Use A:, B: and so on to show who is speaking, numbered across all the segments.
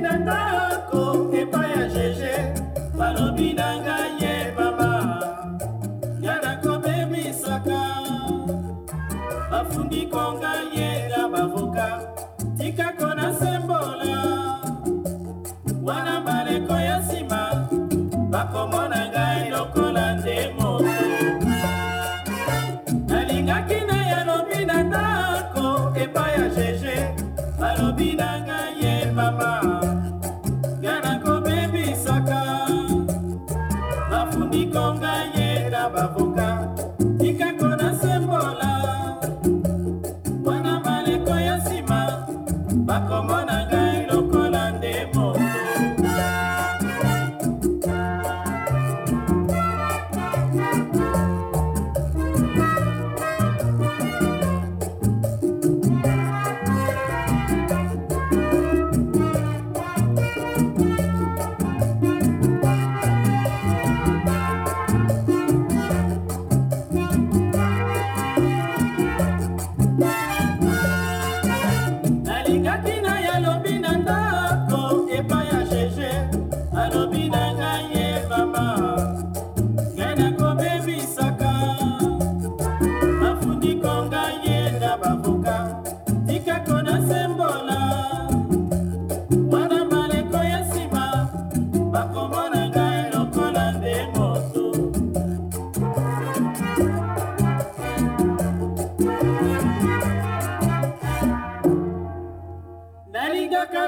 A: nakomi na ndako epai ya jeje balobi na ngai ye mama ya nakobebisaka bafundi kongai bikonga yeka bavoka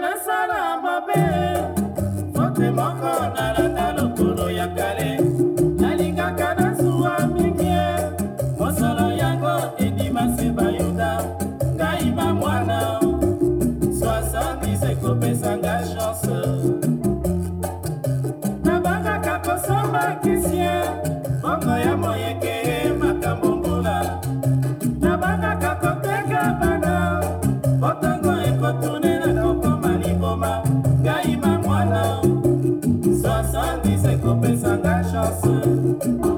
A: nasala mabe sote moko nalata lokolo ya kale nalingaka nasuwa mingi mosolo yango edimasi bayuda ngai bamwana soasantis ekopesa thank you